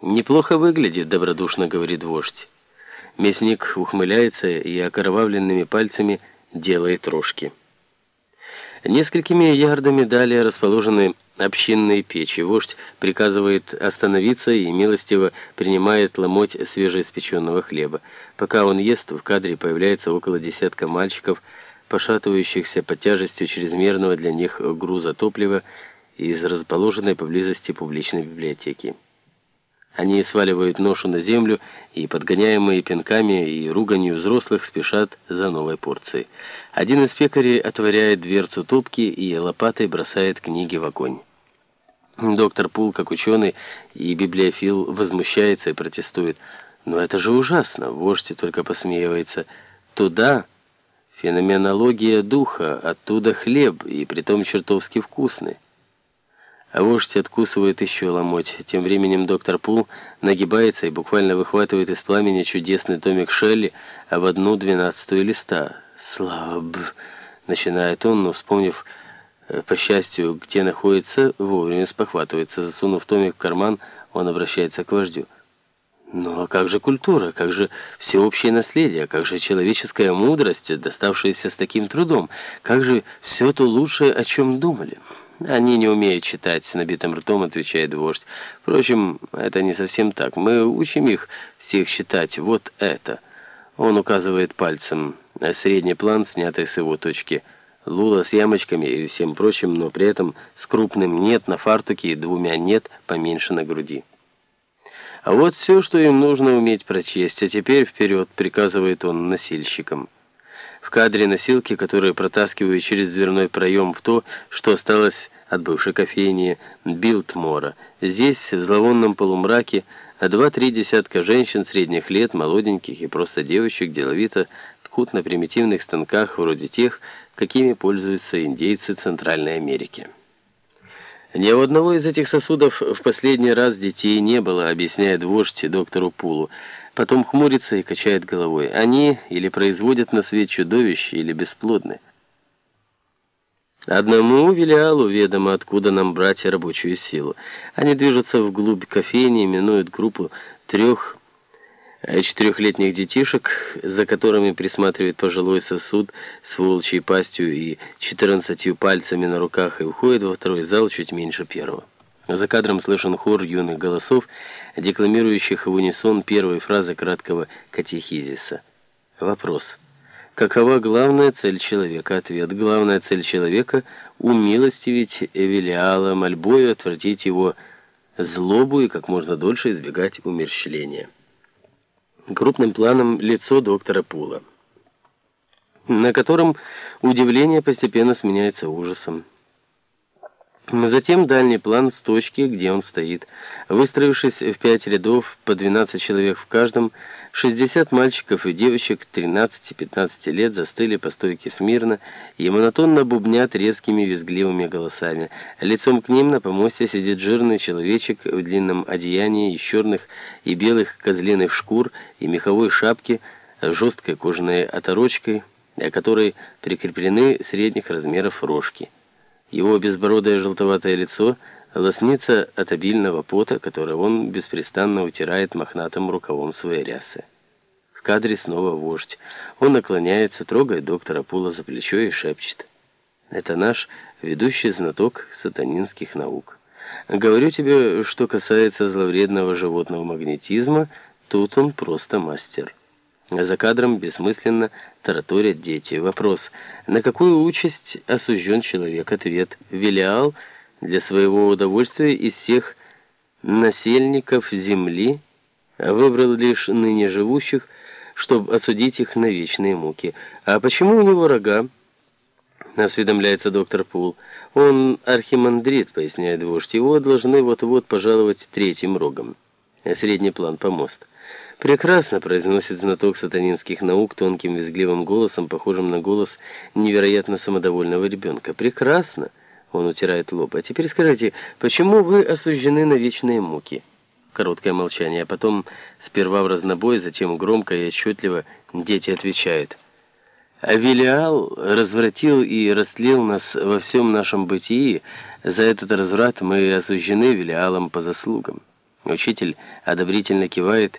«Неплохо выглядит», — добродушно говорит вождь. Мясник ухмыляется и окровавленными пальцами делает рожки. Несколькими ярдами далее расположены общинные печи. Вождь приказывает остановиться и милостиво принимает ломоть свежеиспеченного хлеба. Пока он ест, в кадре появляется около десятка мальчиков, пошатывающихся под тяжестью чрезмерного для них груза топлива из расположенной поблизости публичной библиотеки. Они сваливают ношу на землю и, подгоняемые пинками и руганью взрослых, спешат за новой порцией. Один из пекарей отворяет дверцу топки и лопатой бросает книги в огонь. Доктор Пул, как ученый и библиофил, возмущается и протестует. «Но это же ужасно!» — вождь только посмеивается. «Туда феноменология духа, оттуда хлеб, и притом чертовски вкусный». А вождь откусывает еще ломоть. Тем временем доктор Пул нагибается и буквально выхватывает из пламени чудесный томик Шелли, а в одну двенадцатую листа. «Слаб!» — начинает он, но, вспомнив, э, по счастью, где находится, вовремя спохватывается. Засунув томик в карман, он обращается к вождю. «Ну а как же культура, как же всеобщее наследие, как же человеческая мудрость, доставшаяся с таким трудом, как же все то лучшее, о чем думали?» «Они не умеют читать», — с набитым ртом отвечает вождь. «Впрочем, это не совсем так. Мы учим их всех читать вот это». Он указывает пальцем средний план, снятый с его точки. Лула с ямочками и всем прочим, но при этом с крупным «нет» на фартуке и двумя «нет» поменьше на груди. А вот все, что им нужно уметь прочесть, а теперь вперед, приказывает он носильщикам. В кадре носилки, которые протаскивают через дверной проем в то, что осталось от бывшей кофейни Билтмора. Здесь, в зловонном полумраке, два-три десятка женщин средних лет, молоденьких и просто девочек, деловито ткут на примитивных станках вроде тех, какими пользуются индейцы Центральной Америки. Ни у одного из этих сосудов в последний раз детей не было, объясняет вождь доктору Пулу. Потом хмурится и качает головой. Они или производят на свет чудовищ, или бесплодны. Одному Велиалу ведомо, откуда нам брать рабочую силу. Они движутся вглубь кофейни, минуют группу трех а четырехлетних детишек, за которыми присматривает пожилой сосуд с волчьей пастью и четырнадцатью пальцами на руках, и уходит во второй зал чуть меньше первого. За кадром слышен хор юных голосов, декламирующих в унисон первые фразы краткого катехизиса. Вопрос. Какова главная цель человека? Ответ. Главная цель человека — умилостивить Эвелиала, мольбою отвратить его злобу и как можно дольше избегать умерщвления крупным планом лицо доктора Пула, на котором удивление постепенно сменяется ужасом. Затем дальний план с точки, где он стоит. Выстроившись в пять рядов, по 12 человек в каждом, 60 мальчиков и девочек 13-15 лет застыли по стойке смирно и монотонно бубнят резкими визгливыми голосами. Лицом к ним на помосте сидит жирный человечек в длинном одеянии из черных и белых козлиных шкур и меховой шапки с жесткой кожаной оторочкой, о которой прикреплены средних размеров рожки. Его безбородое желтоватое лицо лоснится от обильного пота, который он беспрестанно утирает мохнатым рукавом своей рясы. В кадре снова вождь. Он наклоняется, трогает доктора Пула за плечо и шепчет. «Это наш ведущий знаток сатанинских наук. Говорю тебе, что касается зловредного животного магнетизма, тут он просто мастер». За кадром бессмысленно тараторят дети. Вопрос. На какую участь осужден человек? Ответ. Велиал для своего удовольствия из всех насельников земли выбрал лишь ныне живущих, чтобы осудить их на вечные муки. А почему у него рога? Осведомляется доктор Пул. Он архимандрит, поясняет вождь. Его должны вот-вот пожаловать третьим рогом. Средний план помост. «Прекрасно», — произносит знаток сатанинских наук тонким визгливым голосом, похожим на голос невероятно самодовольного ребенка. «Прекрасно», — он утирает лоб. «А теперь скажите, почему вы осуждены на вечные муки?» Короткое молчание, а потом сперва в разнобой, затем громко и отчетливо дети отвечают. «А Велиал развратил и растлил нас во всем нашем бытии. За этот разврат мы осуждены Велиалом по заслугам». Учитель одобрительно кивает